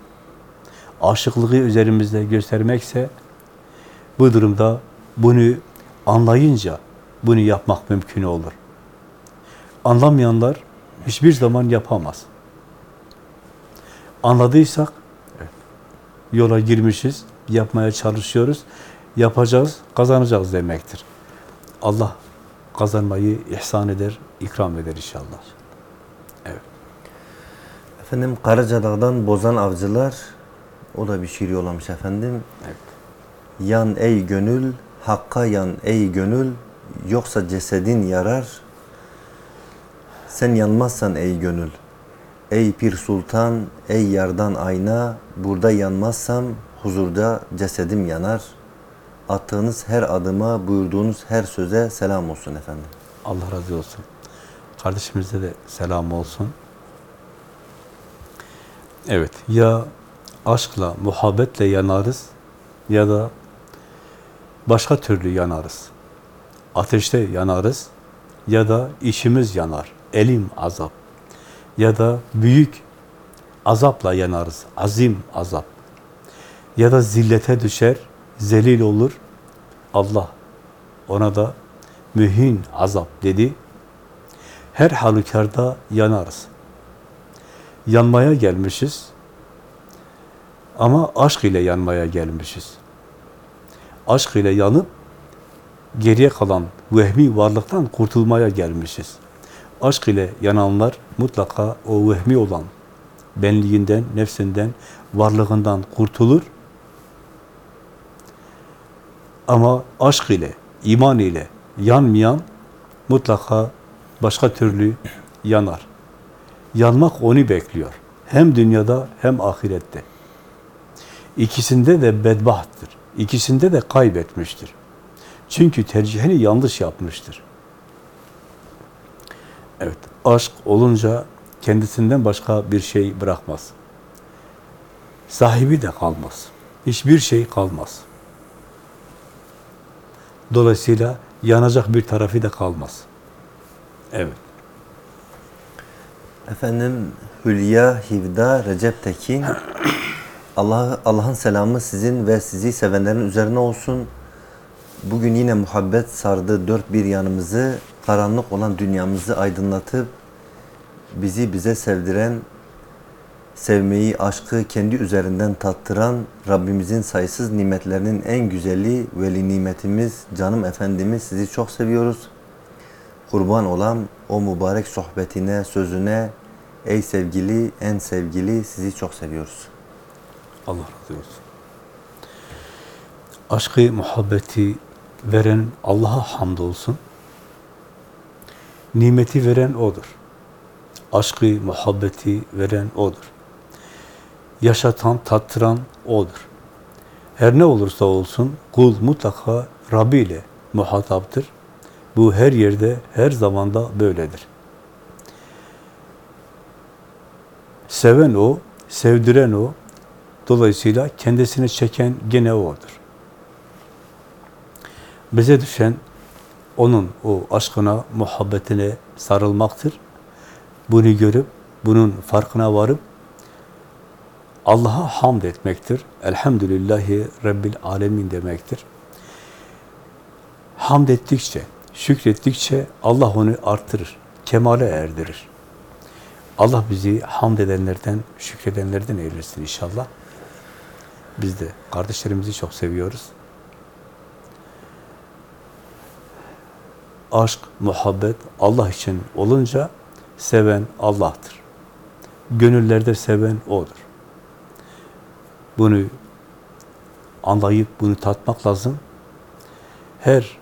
aşıklığı üzerimizde göstermekse, bu durumda bunu anlayınca bunu yapmak mümkün olur. Anlamayanlar hiçbir zaman yapamaz. Anladıysak, yola girmişiz, yapmaya çalışıyoruz, yapacağız, kazanacağız demektir. Allah kazanmayı ihsan eder, ikram eder inşallah. Evet. Efendim Karacadağ'dan Bozan Avcılar o da bir şiir yollamış efendim. Evet. Yan ey gönül, hakka yan ey gönül, yoksa cesedin yarar. Sen yanmazsan ey gönül, ey pir sultan, ey yardan ayna, burada yanmazsam huzurda cesedim yanar. Attığınız her adıma, buyurduğunuz her söze selam olsun efendim. Allah razı olsun. Kardeşimize de selam olsun. Evet, ya aşkla, muhabbetle yanarız ya da başka türlü yanarız. Ateşte yanarız ya da işimiz yanar, elim azap ya da büyük azapla yanarız, azim azap ya da zillete düşer, zelil olur. Allah ona da mühin azap dedi. Her halükarda yanarız. Yanmaya gelmişiz. Ama aşk ile yanmaya gelmişiz. Aşk ile yanıp geriye kalan vehmi varlıktan kurtulmaya gelmişiz. Aşk ile yananlar mutlaka o vehmi olan benliğinden, nefsinden, varlığından kurtulur. Ama aşk ile, iman ile yanmayan mutlaka başka türlü yanar. Yanmak onu bekliyor. Hem dünyada hem ahirette. İkisinde de bedbahttır. İkisinde de kaybetmiştir. Çünkü tercihini yanlış yapmıştır. Evet, aşk olunca kendisinden başka bir şey bırakmaz. Sahibi de kalmaz. Hiçbir şey kalmaz. Dolayısıyla yanacak bir tarafı da kalmaz. Evet. Efendim Hülya Hivda Recep Tekin Allah Allah'ın selamı sizin ve sizi sevenlerin üzerine olsun. Bugün yine muhabbet sardı dört bir yanımızı, karanlık olan dünyamızı aydınlatıp bizi bize sevdiren, sevmeyi, aşkı kendi üzerinden tattıran Rabbimizin sayısız nimetlerinin en güzeli veli nimetimiz, canım Efendimiz sizi çok seviyoruz. Kurban olan o mübarek sohbetine, sözüne, ey sevgili, en sevgili sizi çok seviyoruz. Allah razı olsun. Aşkı, muhabbeti veren Allah'a hamdolsun. Nimeti veren O'dur. Aşkı, muhabbeti veren O'dur. Yaşatan, tattıran O'dur. Her ne olursa olsun kul mutlaka Rabbi ile muhataptır. Bu her yerde, her zamanda böyledir. Seven O, sevdiren O, Dolayısıyla kendisini çeken gene O'dur. Bize düşen onun o aşkına, muhabbetine sarılmaktır. Bunu görüp, bunun farkına varıp Allah'a hamd etmektir. Elhamdülillahi Rabbil Alemin demektir. Hamd ettikçe, şükrettikçe Allah onu artırır, kemale erdirir. Allah bizi hamd edenlerden, şükredenlerden eylesin inşallah. Biz de kardeşlerimizi çok seviyoruz. Aşk, muhabbet Allah için olunca seven Allah'tır. Gönüllerde seven O'dur. Bunu anlayıp bunu tatmak lazım. Her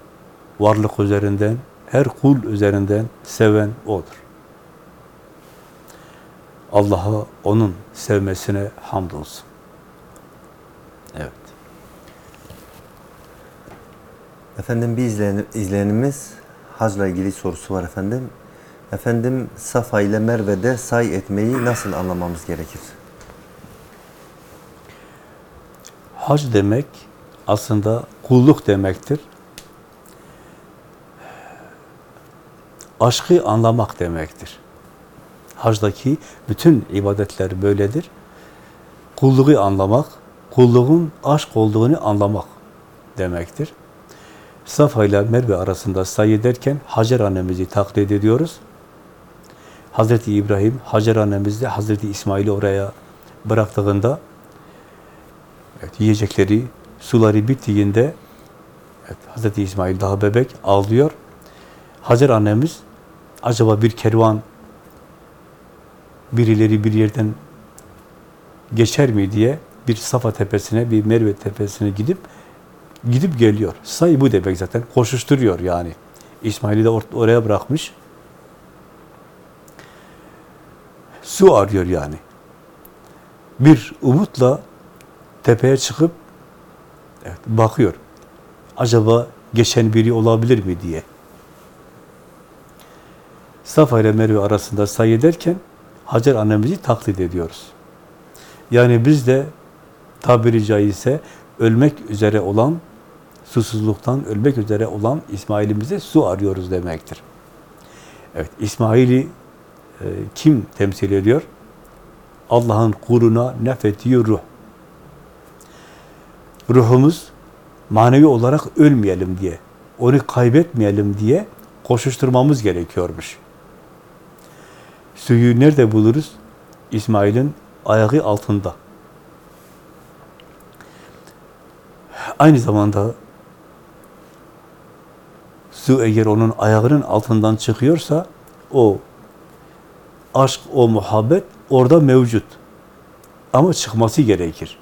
varlık üzerinden, her kul üzerinden seven O'dur. Allah'a onun sevmesine hamdolsun. Evet. Efendim bir izleyen, izleyenimiz hacla ilgili sorusu var efendim. Efendim Safa ile Merve'de say etmeyi nasıl anlamamız gerekir? Hac demek aslında kulluk demektir. Aşkı anlamak demektir. Hacdaki bütün ibadetler böyledir. Kulluğu anlamak, kulluğun aşk olduğunu anlamak demektir. Safa ile Merve arasında sayı derken Hacer annemizi taklit ediyoruz. Hazreti İbrahim, Hacer annemiz Hazreti İsmail'i oraya bıraktığında evet, yiyecekleri, suları bittiğinde evet, Hazreti İsmail daha bebek ağlıyor. Hacer annemiz acaba bir kervan birileri bir yerden geçer mi diye bir Safa tepesine, bir Merve tepesine gidip gidip geliyor. Say bu demek zaten. Koşuşturuyor yani. İsmail'i de or oraya bırakmış. Su arıyor yani. Bir umutla tepeye çıkıp evet, bakıyor. Acaba geçen biri olabilir mi diye. Safa ile Merve arasında sayı ederken Hacer annemizi taklit ediyoruz. Yani biz de tabiri caizse ölmek üzere olan, susuzluktan ölmek üzere olan İsmail'imize su arıyoruz demektir. Evet, İsmail'i e, kim temsil ediyor? Allah'ın kuluna nefettiği ruh. Ruhumuz manevi olarak ölmeyelim diye, onu kaybetmeyelim diye koşuşturmamız gerekiyormuş. Suyu nerede buluruz? İsmail'in ayağı altında. Aynı zamanda su eğer onun ayağının altından çıkıyorsa o aşk, o muhabbet orada mevcut. Ama çıkması gerekir.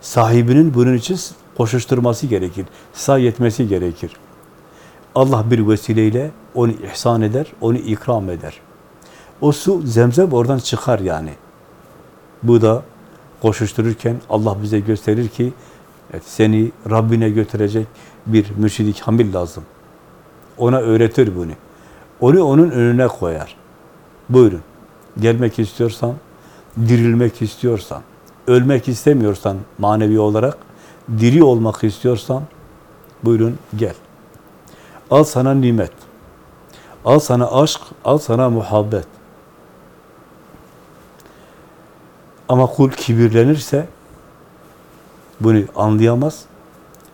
Sahibinin bunun için koşuşturması gerekir. Say etmesi gerekir. Allah bir vesileyle onu ihsan eder, onu ikram eder. O su zemzem oradan çıkar yani. Bu da koşuştururken Allah bize gösterir ki evet, seni Rabbine götürecek bir mürşidi kamil lazım. Ona öğretir bunu. Onu onun önüne koyar. Buyurun. Gelmek istiyorsan, dirilmek istiyorsan, ölmek istemiyorsan manevi olarak, diri olmak istiyorsan, buyurun gel. Al sana nimet. Al sana aşk, al sana muhabbet. Ama kul kibirlenirse bunu anlayamaz.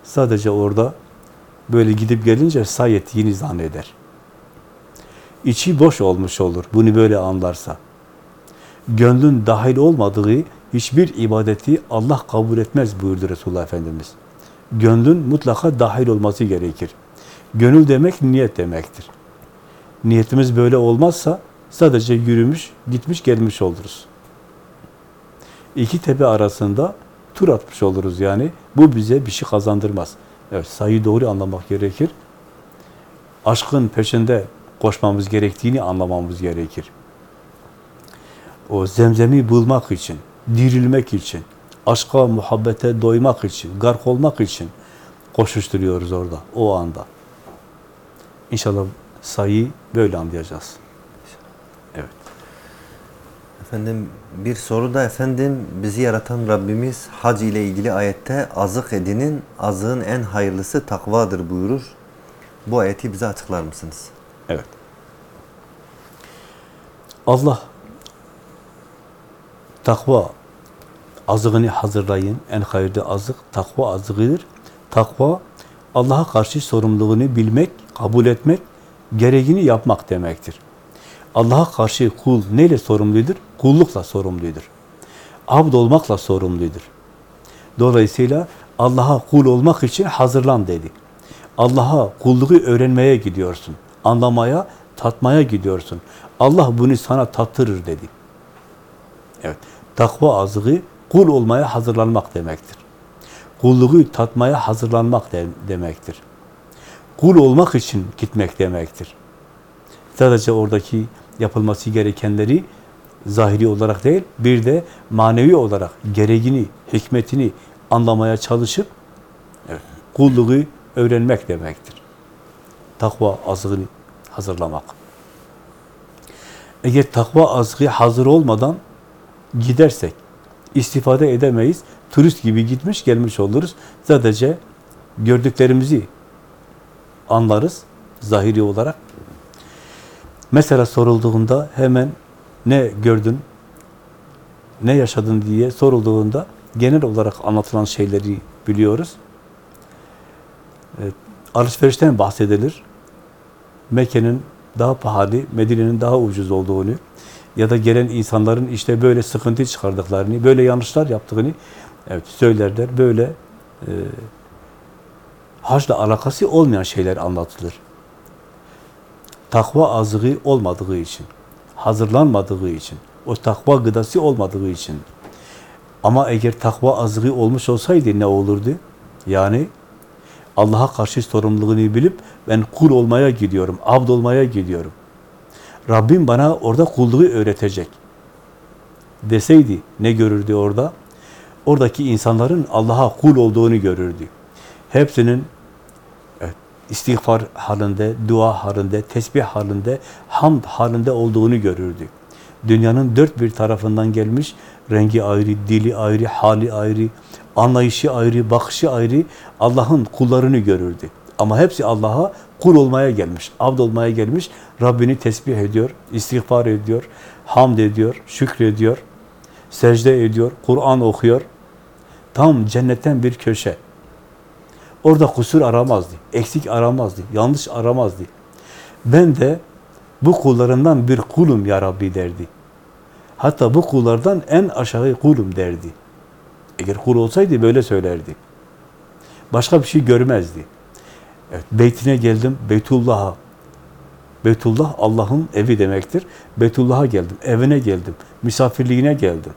Sadece orada böyle gidip gelince say ettiğini zanneder. İçi boş olmuş olur bunu böyle anlarsa. Gönlün dahil olmadığı hiçbir ibadeti Allah kabul etmez buyurdu Resulullah Efendimiz. Gönlün mutlaka dahil olması gerekir. Gönül demek niyet demektir. Niyetimiz böyle olmazsa sadece yürümüş, gitmiş, gelmiş oluruz. İki tepe arasında tur atmış oluruz yani. Bu bize bir şey kazandırmaz. Evet, sayıyı doğru anlamak gerekir. Aşkın peşinde koşmamız gerektiğini anlamamız gerekir. O zemzemi bulmak için, dirilmek için, aşka, muhabbete doymak için, gark olmak için koşuşturuyoruz orada, o anda. İnşallah sayıyı böyle anlayacağız. Efendim bir soru da efendim bizi yaratan Rabbimiz hac ile ilgili ayette azık edinin azığın en hayırlısı takvadır buyurur. Bu ayeti bize açıklar mısınız? Evet. Allah takva azığını hazırlayın. En hayırlı azık takva azığıdır. Takva Allah'a karşı sorumluluğunu bilmek, kabul etmek, gereğini yapmak demektir. Allah'a karşı kul neyle sorumludur? Kullukla sorumludur. Abd olmakla sorumludur. Dolayısıyla Allah'a kul olmak için hazırlan dedi. Allah'a kulluğu öğrenmeye gidiyorsun. Anlamaya, tatmaya gidiyorsun. Allah bunu sana tattırır dedi. Evet. Takva azığı kul olmaya hazırlanmak demektir. Kulluğu tatmaya hazırlanmak de demektir. Kul olmak için gitmek demektir. Sadece oradaki yapılması gerekenleri zahiri olarak değil, bir de manevi olarak gereğini, hikmetini anlamaya çalışıp evet, kulluğu öğrenmek demektir. Takva azığını hazırlamak. Eğer takva azığı hazır olmadan gidersek, istifade edemeyiz. Turist gibi gitmiş gelmiş oluruz. Sadece gördüklerimizi anlarız zahiri olarak. Mesela sorulduğunda hemen ne gördün, ne yaşadın diye sorulduğunda genel olarak anlatılan şeyleri biliyoruz. Evet, alışverişten bahsedilir. Mekke'nin daha pahalı, Medine'nin daha ucuz olduğunu ya da gelen insanların işte böyle sıkıntı çıkardıklarını, böyle yanlışlar yaptığını evet söylerler. Böyle e, hacla alakası olmayan şeyler anlatılır. Takva azığı olmadığı için, hazırlanmadığı için, o takva gıdası olmadığı için. Ama eğer takva azığı olmuş olsaydı ne olurdu? Yani Allah'a karşı sorumluluğunu bilip ben kul olmaya gidiyorum, abd olmaya gidiyorum. Rabbim bana orada kulluğu öğretecek. Deseydi ne görürdü orada? Oradaki insanların Allah'a kul olduğunu görürdü. Hepsinin istiğfar halinde, dua halinde, tesbih halinde, hamd halinde olduğunu görürdü. Dünyanın dört bir tarafından gelmiş, rengi ayrı, dili ayrı, hali ayrı, anlayışı ayrı, bakışı ayrı, Allah'ın kullarını görürdü. Ama hepsi Allah'a kul olmaya gelmiş, abd olmaya gelmiş, Rabbini tesbih ediyor, istiğfar ediyor, hamd ediyor, şükrediyor, secde ediyor, Kur'an okuyor. Tam cennetten bir köşe. Orada kusur aramazdı, eksik aramazdı, yanlış aramazdı. Ben de bu kullarından bir kulum ya Rabbi derdi. Hatta bu kullardan en aşağı kulum derdi. Eğer kul olsaydı böyle söylerdi. Başka bir şey görmezdi. Evet, beytine geldim, Beytullah'a. Beytullah Allah'ın evi demektir. Beytullah'a geldim, evine geldim, misafirliğine geldim.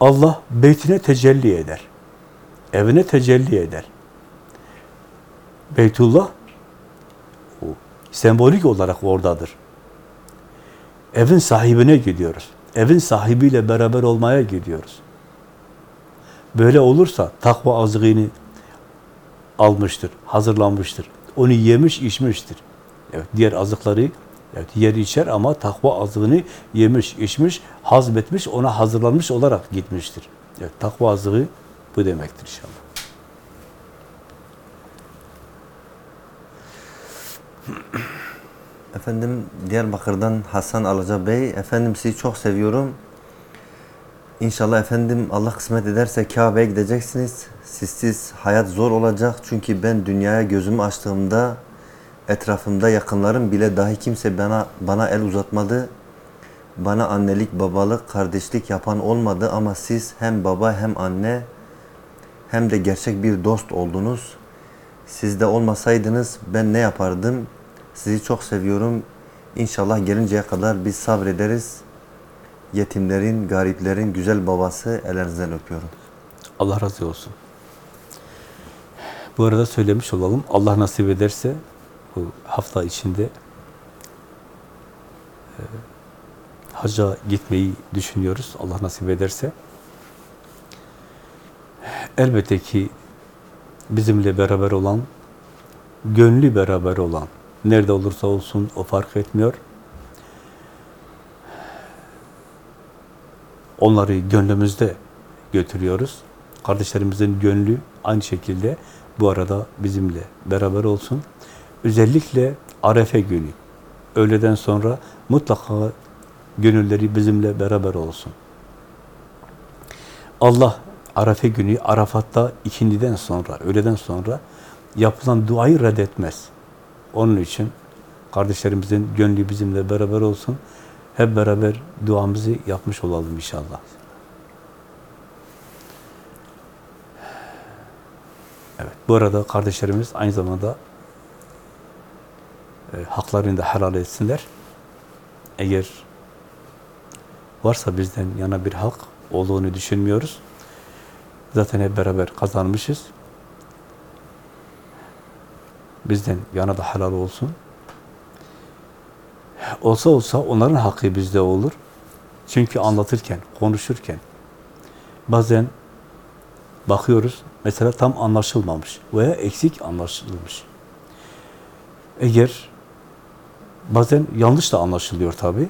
Allah beytine tecelli eder. Evine tecelli eder. Beytullah o sembolik olarak oradadır. Evin sahibine gidiyoruz. Evin sahibiyle beraber olmaya gidiyoruz. Böyle olursa takva azığını almıştır, hazırlanmıştır. Onu yemiş, içmiştir. Evet, diğer azıkları evet, yer içer ama takva azığını yemiş, içmiş, hazmetmiş, ona hazırlanmış olarak gitmiştir. Evet, takva azığı bu demektir inşallah. Efendim Diyarbakır'dan Hasan Alaca Bey. Efendim sizi çok seviyorum. İnşallah efendim Allah kısmet ederse Kabe'ye gideceksiniz. Sizsiz hayat zor olacak. Çünkü ben dünyaya gözümü açtığımda etrafımda yakınlarım bile dahi kimse bana bana el uzatmadı. Bana annelik, babalık, kardeşlik yapan olmadı ama siz hem baba hem anne hem de gerçek bir dost oldunuz. Siz de olmasaydınız ben ne yapardım? Sizi çok seviyorum. İnşallah gelinceye kadar biz sabrederiz. Yetimlerin, gariplerin güzel babası ellerinizden öpüyorum. Allah razı olsun. Bu arada söylemiş olalım. Allah nasip ederse bu hafta içinde e, hacca gitmeyi düşünüyoruz. Allah nasip ederse. Elbette ki bizimle beraber olan, gönlü beraber olan, nerede olursa olsun o fark etmiyor. Onları gönlümüzde götürüyoruz. Kardeşlerimizin gönlü aynı şekilde bu arada bizimle beraber olsun. Özellikle Arefe günü, öğleden sonra mutlaka gönülleri bizimle beraber olsun. Allah Arefe günü Arafat'ta ikindiden sonra, öğleden sonra yapılan duayı reddetmez. Onun için kardeşlerimizin gönlü bizimle beraber olsun. Hep beraber duamızı yapmış olalım inşallah. Evet, bu arada kardeşlerimiz aynı zamanda e, haklarını da helal etsinler. Eğer varsa bizden yana bir hak olduğunu düşünmüyoruz. Zaten hep beraber kazanmışız. Bizden yana da helal olsun. Olsa olsa onların hakkı bizde olur. Çünkü anlatırken, konuşurken bazen bakıyoruz mesela tam anlaşılmamış veya eksik anlaşılmış. Eğer bazen yanlış da anlaşılıyor tabi.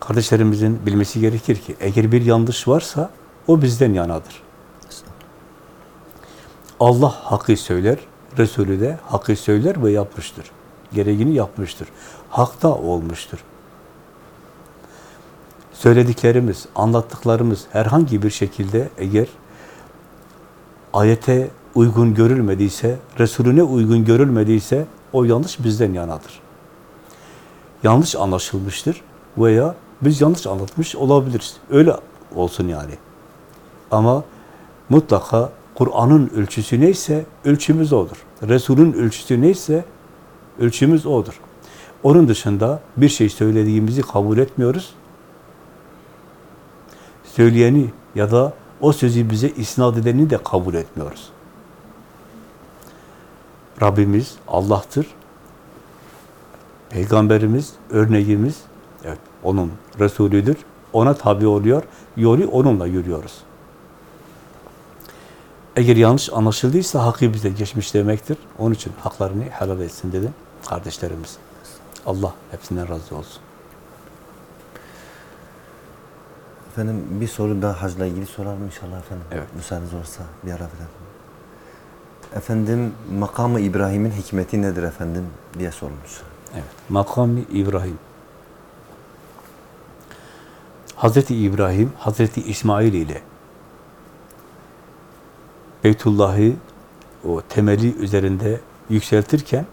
Kardeşlerimizin bilmesi gerekir ki eğer bir yanlış varsa o bizden yanadır. Allah hakkı söyler, Resulü de hakkı söyler ve yapmıştır. Gereğini yapmıştır. Hakta olmuştur. Söylediklerimiz, anlattıklarımız herhangi bir şekilde eğer ayete uygun görülmediyse, Resulüne uygun görülmediyse o yanlış bizden yanadır. Yanlış anlaşılmıştır veya biz yanlış anlatmış olabiliriz. Öyle olsun yani. Ama mutlaka Kur'an'ın ölçüsü neyse ölçümüz odur. Resul'ün ölçüsü neyse ölçümüz odur. Onun dışında bir şey söylediğimizi kabul etmiyoruz. Söyleyeni ya da o sözü bize isnat edeni de kabul etmiyoruz. Rabbimiz Allah'tır. Peygamberimiz, örneğimiz, evet, onun Resulüdür. Ona tabi oluyor, yolu onunla yürüyoruz. Eğer yanlış anlaşıldıysa hakkı bize geçmiş demektir. Onun için haklarını helal etsin dedim kardeşlerimiz. Allah hepsinden razı olsun. Efendim bir soru da hacla ilgili soralım inşallah efendim. Evet. Müsaadeniz olursa bir ara verelim. Efendim makamı İbrahim'in hikmeti nedir efendim diye sormuş. Evet. Makam-ı İbrahim. Hazreti İbrahim, Hazreti İsmail ile Beytullah'ı o temeli üzerinde yükseltirken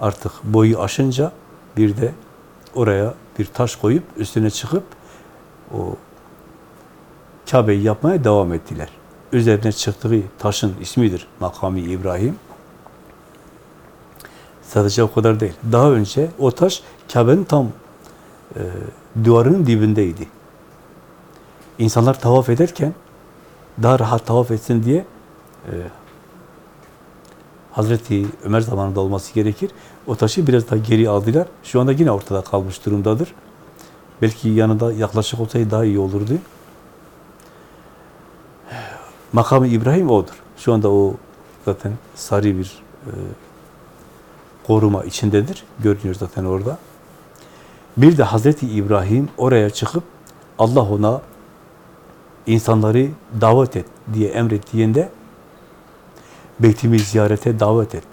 artık boyu aşınca bir de oraya bir taş koyup üstüne çıkıp o Kabe'yi yapmaya devam ettiler. Üzerine çıktığı taşın ismidir Makami İbrahim. Sadece o kadar değil. Daha önce o taş Kabe'nin tam e, duvarının dibindeydi. İnsanlar tavaf ederken daha rahat tavaf etsin diye e, Hazreti Ömer zamanında olması gerekir. O taşı biraz daha geri aldılar. Şu anda yine ortada kalmış durumdadır. Belki yanında yaklaşık olsaydı daha iyi olurdu. Makamı İbrahim odur. Şu anda o zaten sarı bir e, koruma içindedir. Görünüyor zaten orada. Bir de Hazreti İbrahim oraya çıkıp Allah ona insanları davet et diye emrettiğinde Beytimi ziyarete davet et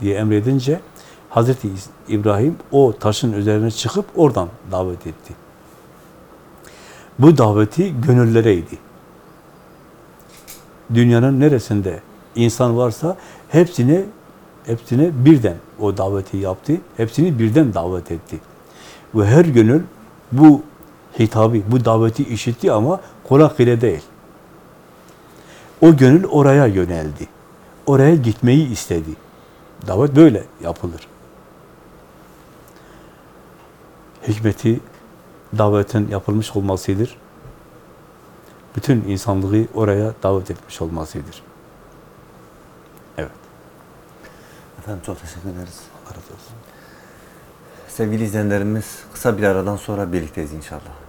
diye emredince Hazreti İbrahim o taşın üzerine çıkıp oradan davet etti. Bu daveti gönüllereydi. Dünyanın neresinde insan varsa hepsine hepsine birden o daveti yaptı. Hepsini birden davet etti. Ve her gönül bu hitabı, bu daveti işitti ama kulak ile değil. O gönül oraya yöneldi. Oraya gitmeyi istedi. Davet böyle yapılır. Hikmeti davetin yapılmış olmasıdır. Bütün insanlığı oraya davet etmiş olmasıdır. Evet. Efendim çok teşekkür ederiz. Allah razı olsun. Sevgili izleyenlerimiz kısa bir aradan sonra birlikteyiz inşallah.